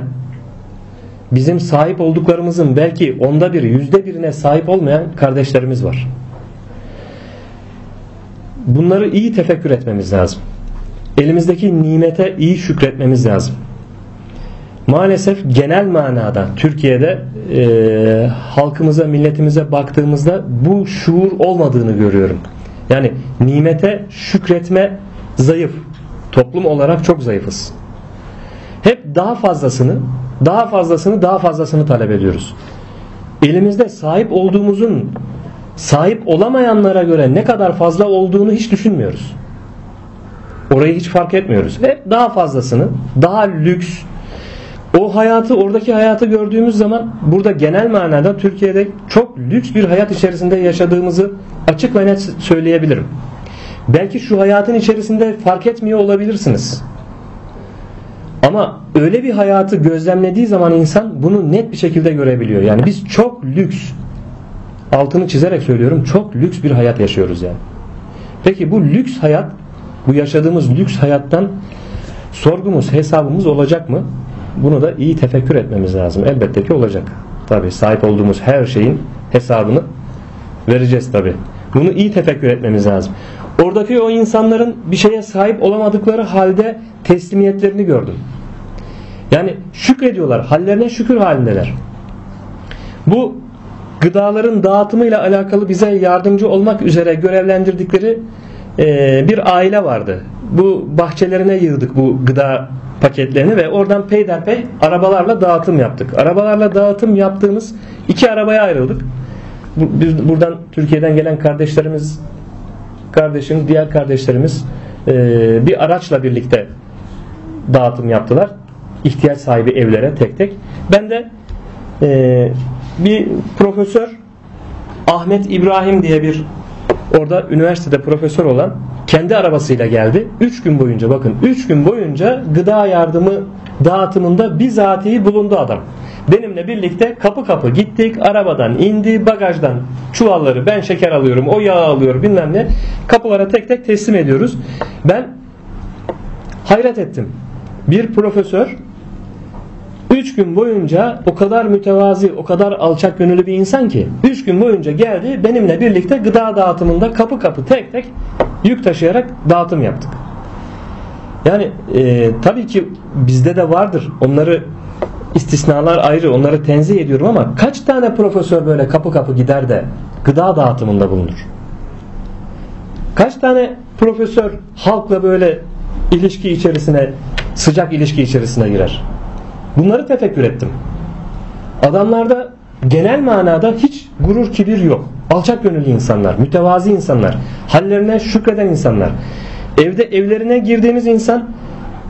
bizim sahip olduklarımızın belki onda biri, yüzde birine sahip olmayan kardeşlerimiz var. Bunları iyi tefekkür etmemiz lazım. Elimizdeki nimete iyi şükretmemiz lazım. Maalesef genel manada Türkiye'de e, halkımıza, milletimize baktığımızda bu şuur olmadığını görüyorum. Yani nimete şükretme zayıf. Toplum olarak çok zayıfız. Hep daha fazlasını, daha fazlasını, daha fazlasını talep ediyoruz. Elimizde sahip olduğumuzun sahip olamayanlara göre ne kadar fazla olduğunu hiç düşünmüyoruz. Orayı hiç fark etmiyoruz. Hep daha fazlasını, daha lüks, o hayatı, oradaki hayatı gördüğümüz zaman burada genel manada Türkiye'de çok lüks bir hayat içerisinde yaşadığımızı açık ve net söyleyebilirim. Belki şu hayatın içerisinde fark etmiyor olabilirsiniz. Ama öyle bir hayatı gözlemlediği zaman insan bunu net bir şekilde görebiliyor. Yani biz çok lüks, altını çizerek söylüyorum, çok lüks bir hayat yaşıyoruz yani. Peki bu lüks hayat, bu yaşadığımız lüks hayattan sorgumuz, hesabımız olacak mı? Bunu da iyi tefekkür etmemiz lazım. Elbette ki olacak. Tabi sahip olduğumuz her şeyin hesabını vereceğiz tabi. Bunu iyi tefekkür etmemiz lazım. Oradaki o insanların bir şeye sahip olamadıkları halde teslimiyetlerini gördüm. Yani şükrediyorlar. Hallerine şükür halindeler. Bu gıdaların dağıtımıyla alakalı bize yardımcı olmak üzere görevlendirdikleri bir aile vardı. Bu bahçelerine yığdık bu gıda paketlerini ve oradan peyderpey arabalarla dağıtım yaptık. Arabalarla dağıtım yaptığımız iki arabaya ayrıldık. Buradan Türkiye'den gelen kardeşlerimiz kardeşim, diğer kardeşlerimiz e, bir araçla birlikte dağıtım yaptılar. İhtiyaç sahibi evlere tek tek. Ben de e, bir profesör Ahmet İbrahim diye bir orada üniversitede profesör olan kendi arabasıyla geldi. 3 gün boyunca bakın 3 gün boyunca gıda yardımı dağıtımında bizatihi bulundu adam. Benimle birlikte kapı kapı gittik. Arabadan indi. Bagajdan çuvalları ben şeker alıyorum. O yağ alıyor bilmem ne. Kapılara tek tek teslim ediyoruz. Ben hayret ettim. Bir profesör 3 gün boyunca o kadar mütevazi, o kadar alçak gönüllü bir insan ki 3 gün boyunca geldi benimle birlikte gıda dağıtımında kapı kapı tek tek yük taşıyarak dağıtım yaptık. Yani e, tabii ki bizde de vardır. Onları istisnalar ayrı. Onları tenzih ediyorum ama kaç tane profesör böyle kapı kapı gider de gıda dağıtımında bulunur? Kaç tane profesör halkla böyle ilişki içerisine sıcak ilişki içerisine girer? Bunları tefekkür ettim. Adamlarda genel manada hiç gurur kibir yok. Alçak gönüllü insanlar, mütevazi insanlar, hallerine şükreden insanlar. Evde evlerine girdiğimiz insan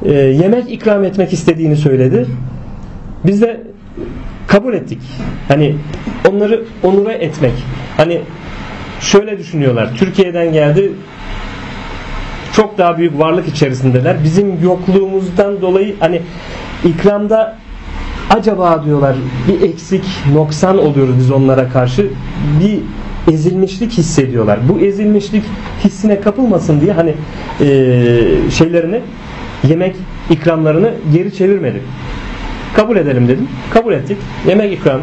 e, yemek ikram etmek istediğini söyledi. Biz de kabul ettik. Hani onları onura etmek. Hani şöyle düşünüyorlar. Türkiye'den geldi. Çok daha büyük varlık içerisindeler. Bizim yokluğumuzdan dolayı hani ikramda acaba diyorlar bir eksik noksan oluyoruz biz onlara karşı bir ezilmişlik hissediyorlar. Bu ezilmişlik hissine kapılmasın diye hani e, şeylerini yemek ikramlarını geri çevirmedik. Kabul edelim dedim. Kabul ettik. Yemek ikram.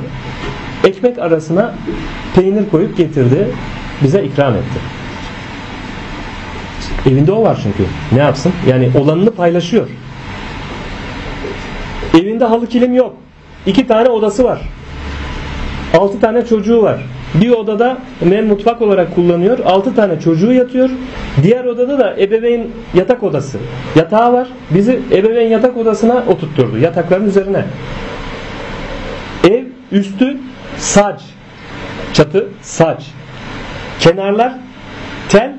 Ekmek arasına peynir koyup getirdi. Bize ikram etti. Evinde o var çünkü. Ne yapsın? Yani olanını paylaşıyor. Evinde halı kilim yok. İki tane odası var. Altı tane çocuğu var. Bir odada men mutfak olarak kullanıyor. Altı tane çocuğu yatıyor. Diğer odada da ebeveyn yatak odası. Yatağı var. Bizi ebeveyn yatak odasına oturtturdu. Yatakların üzerine. Ev üstü saç. Çatı saç. Kenarlar tel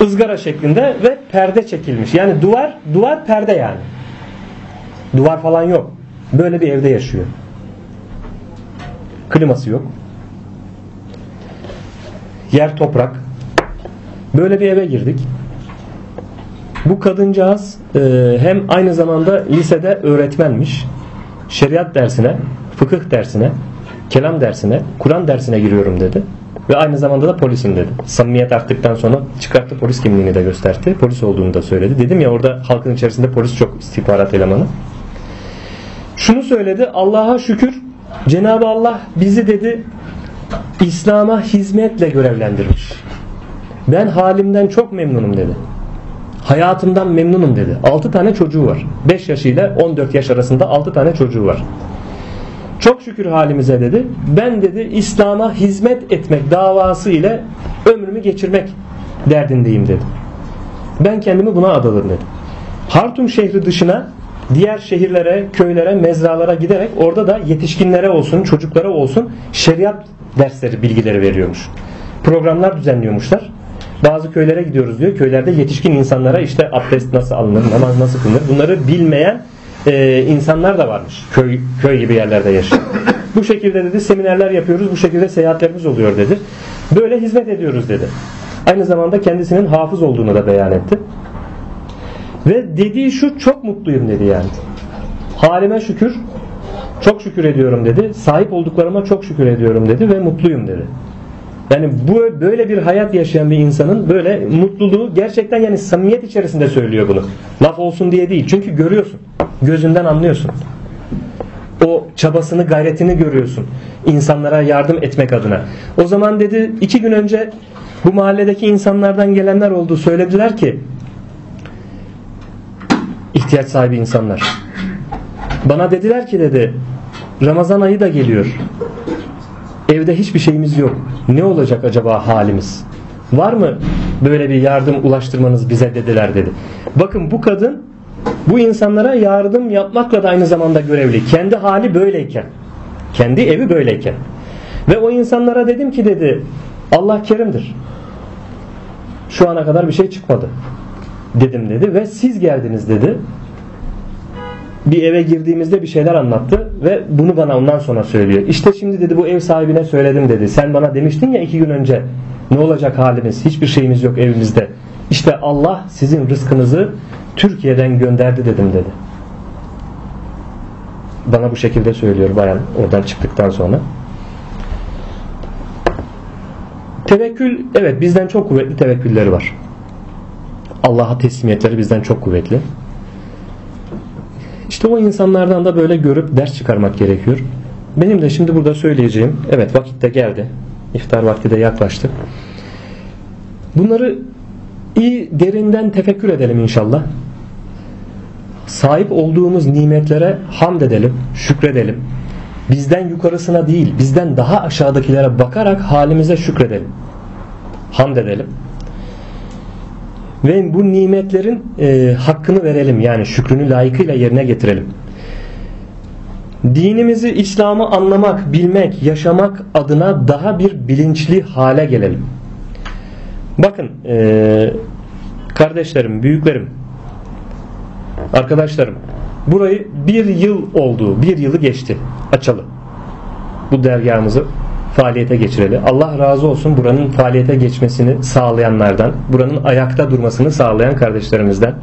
ızgara şeklinde ve perde çekilmiş. Yani duvar duvar perde yani. Duvar falan yok. Böyle bir evde yaşıyor. Kliması yok. Yer toprak. Böyle bir eve girdik. Bu kadıncağız e, hem aynı zamanda lisede öğretmenmiş. Şeriat dersine, fıkıh dersine, kelam dersine, Kur'an dersine giriyorum dedi. Ve aynı zamanda da polisim dedi. Samimiyet arttıktan sonra çıkarttı polis kimliğini de gösterdi. Polis olduğunu da söyledi. Dedim ya orada halkın içerisinde polis çok istihbarat elemanı. Şunu söyledi. Allah'a şükür Cenab-ı Allah bizi dedi İslam'a hizmetle görevlendirmiş. Ben halimden çok memnunum dedi. Hayatımdan memnunum dedi. 6 tane çocuğu var. 5 yaşıyla 14 yaş arasında 6 tane çocuğu var. Çok şükür halimize dedi. Ben dedi İslam'a hizmet etmek davası ile ömrümü geçirmek derdindeyim dedi. Ben kendimi buna adadım dedi. Hartum şehri dışına diğer şehirlere, köylere, mezralara giderek orada da yetişkinlere olsun, çocuklara olsun şeriat dersleri, bilgileri veriyormuş. Programlar düzenliyormuşlar. Bazı köylere gidiyoruz diyor. Köylerde yetişkin insanlara işte abdest nasıl alınır, namaz nasıl kılınır bunları bilmeyen e, insanlar da varmış. Köy köy gibi yerlerde yaşıyor. bu şekilde dedi seminerler yapıyoruz. Bu şekilde seyahatlerimiz oluyor dedi. Böyle hizmet ediyoruz dedi. Aynı zamanda kendisinin hafız olduğunu da beyan etti. Ve dediği şu çok mutluyum dedi yani. Halime şükür çok şükür ediyorum dedi. Sahip olduklarıma çok şükür ediyorum dedi ve mutluyum dedi. Yani bu böyle bir hayat yaşayan bir insanın böyle mutluluğu gerçekten yani samimiyet içerisinde söylüyor bunu. Laf olsun diye değil. Çünkü görüyorsun. Gözünden anlıyorsun. O çabasını, gayretini görüyorsun. insanlara yardım etmek adına. O zaman dedi iki gün önce bu mahalledeki insanlardan gelenler oldu. Söylediler ki ihtiyaç sahibi insanlar. Bana dediler ki dedi Ramazan ayı da geliyor. Evde hiçbir şeyimiz yok. Ne olacak acaba halimiz? Var mı böyle bir yardım ulaştırmanız bize dediler dedi. Bakın bu kadın bu insanlara yardım yapmakla da aynı zamanda görevli. Kendi hali böyleyken. Kendi evi böyleyken. Ve o insanlara dedim ki dedi Allah kerimdir. Şu ana kadar bir şey çıkmadı. Dedim dedi ve siz geldiniz dedi bir eve girdiğimizde bir şeyler anlattı ve bunu bana ondan sonra söylüyor. İşte şimdi dedi bu ev sahibine söyledim dedi. Sen bana demiştin ya iki gün önce ne olacak halimiz? Hiçbir şeyimiz yok evimizde. İşte Allah sizin rızkınızı Türkiye'den gönderdi dedim dedi. Bana bu şekilde söylüyor bayan oradan çıktıktan sonra. Tevekkül evet bizden çok kuvvetli tevekkülleri var. Allah'a teslimiyetleri bizden çok kuvvetli. İşte o insanlardan da böyle görüp ders çıkarmak gerekiyor. Benim de şimdi burada söyleyeceğim, evet vakit de geldi. İftar vakti de yaklaştı. Bunları iyi derinden tefekkür edelim inşallah. Sahip olduğumuz nimetlere hamd edelim, şükredelim. Bizden yukarısına değil, bizden daha aşağıdakilere bakarak halimize şükredelim. Hamd edelim ve bu nimetlerin e, hakkını verelim yani şükrünü layıkıyla yerine getirelim. Dinimizi, İslam'ı anlamak, bilmek, yaşamak adına daha bir bilinçli hale gelelim. Bakın e, kardeşlerim, büyüklerim, arkadaşlarım burayı bir yıl oldu, bir yılı geçti açalı. Bu dergahımızı faaliyete geçireli. Allah razı olsun buranın faaliyete geçmesini sağlayanlardan, buranın ayakta durmasını sağlayan kardeşlerimizden.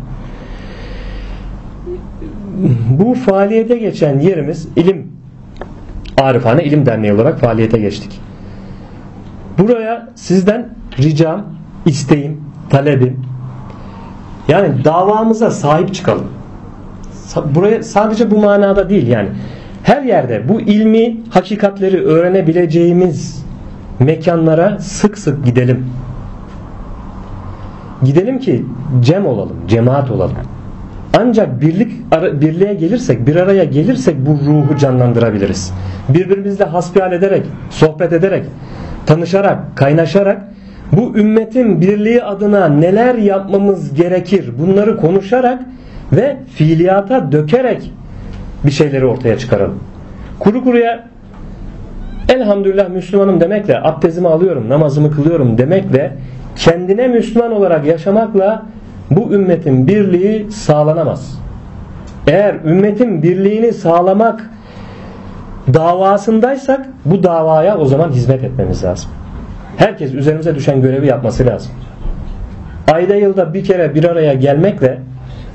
Bu faaliyete geçen yerimiz ilim Arifane İlim Derneği olarak faaliyete geçtik. Buraya sizden ricam, isteğim, talebim yani davamıza sahip çıkalım. Buraya sadece bu manada değil yani her yerde bu ilmi hakikatleri öğrenebileceğimiz mekanlara sık sık gidelim. Gidelim ki cem olalım, cemaat olalım. Ancak birlik birliğe gelirsek, bir araya gelirsek bu ruhu canlandırabiliriz. Birbirimizle hasbihal ederek, sohbet ederek, tanışarak, kaynaşarak bu ümmetin birliği adına neler yapmamız gerekir bunları konuşarak ve fiiliyata dökerek bir şeyleri ortaya çıkaralım. Kuru kuruya elhamdülillah Müslümanım demekle abdestimi alıyorum, namazımı kılıyorum demekle kendine Müslüman olarak yaşamakla bu ümmetin birliği sağlanamaz. Eğer ümmetin birliğini sağlamak davasındaysak bu davaya o zaman hizmet etmemiz lazım. Herkes üzerimize düşen görevi yapması lazım. Ayda yılda bir kere bir araya gelmekle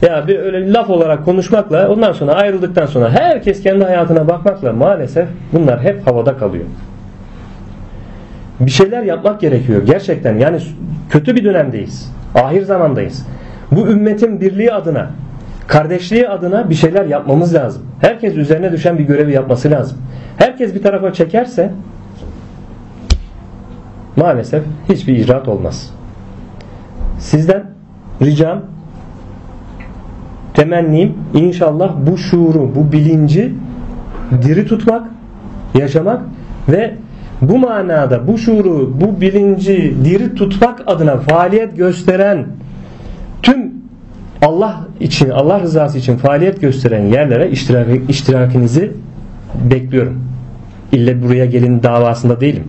ya bir öyle laf olarak konuşmakla ondan sonra ayrıldıktan sonra herkes kendi hayatına bakmakla maalesef bunlar hep havada kalıyor. bir şeyler yapmak gerekiyor. Gerçekten yani kötü bir dönemdeyiz. Ahir zamandayız. Bu ümmetin birliği adına, kardeşliği adına bir şeyler yapmamız lazım. Herkes üzerine düşen bir görevi yapması lazım. Herkes bir tarafa çekerse maalesef hiçbir icraat olmaz. Sizden ricam temennim inşallah bu şuuru, bu bilinci diri tutmak, yaşamak ve bu manada bu şuuru, bu bilinci diri tutmak adına faaliyet gösteren tüm Allah için, Allah rızası için faaliyet gösteren yerlere iştirak, iştirakinizi bekliyorum. İlle buraya gelin davasında değilim.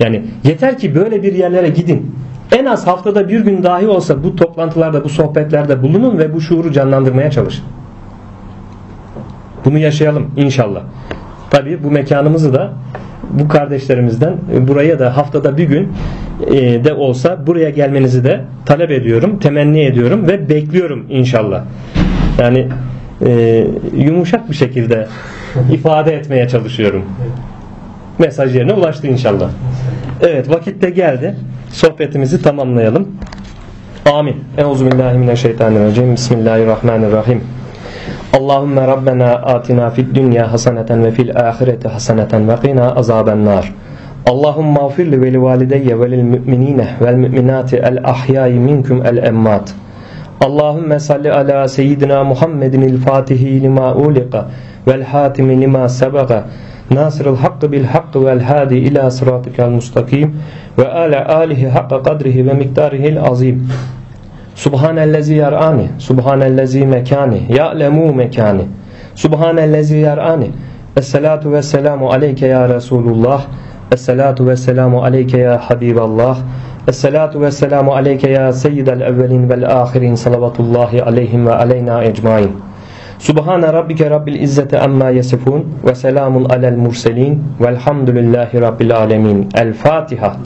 Yani yeter ki böyle bir yerlere gidin. En az haftada bir gün dahi olsa bu toplantılarda, bu sohbetlerde bulunun ve bu şuuru canlandırmaya çalışın. Bunu yaşayalım inşallah. Tabi bu mekanımızı da bu kardeşlerimizden buraya da haftada bir gün e, de olsa buraya gelmenizi de talep ediyorum, temenni ediyorum ve bekliyorum inşallah. Yani e, yumuşak bir şekilde ifade etmeye çalışıyorum. Mesaj yerine ulaştı inşallah. Evet vakit de geldi. Sohbetimizi tamamlayalım. Amin. Euzubillahimineşşeytanirracim. Bismillahirrahmanirrahim. Allahümme Rabbena atina fid dünya haseneten ve fil ahireti haseneten ve qina azaben nar. Allahümme afir ve li valideyye ve lil müminine vel müminati el ahyayi minkum el emmat. Allahümme salli ala seyyidina Muhammedin il fatihi lima ulika vel hatimi lima sebaga nasirul hakkı bil hakkı vel hadi ila sıratikel mustakim ve ala alihi hakka kadrihi ve miktarihil azim. Subhanellezi yar'ani, subhanellezi mekani, ya'lemu mekani. Subhanellezi yar'ani. Esselatu ve selamu aleyke ya Resulullah. Esselatu ve selamu aleyke ya Habiballah. Esselatu ve selamu aleyke ya seyyidel evvelin vel ahirin salavatullahi aleyhim ve aleyna ecmain. Subhane rabbike rabbil izzeti amma yasifun ve selamun alel murselin velhamdülillahi rabbil alemin. El Fatiha.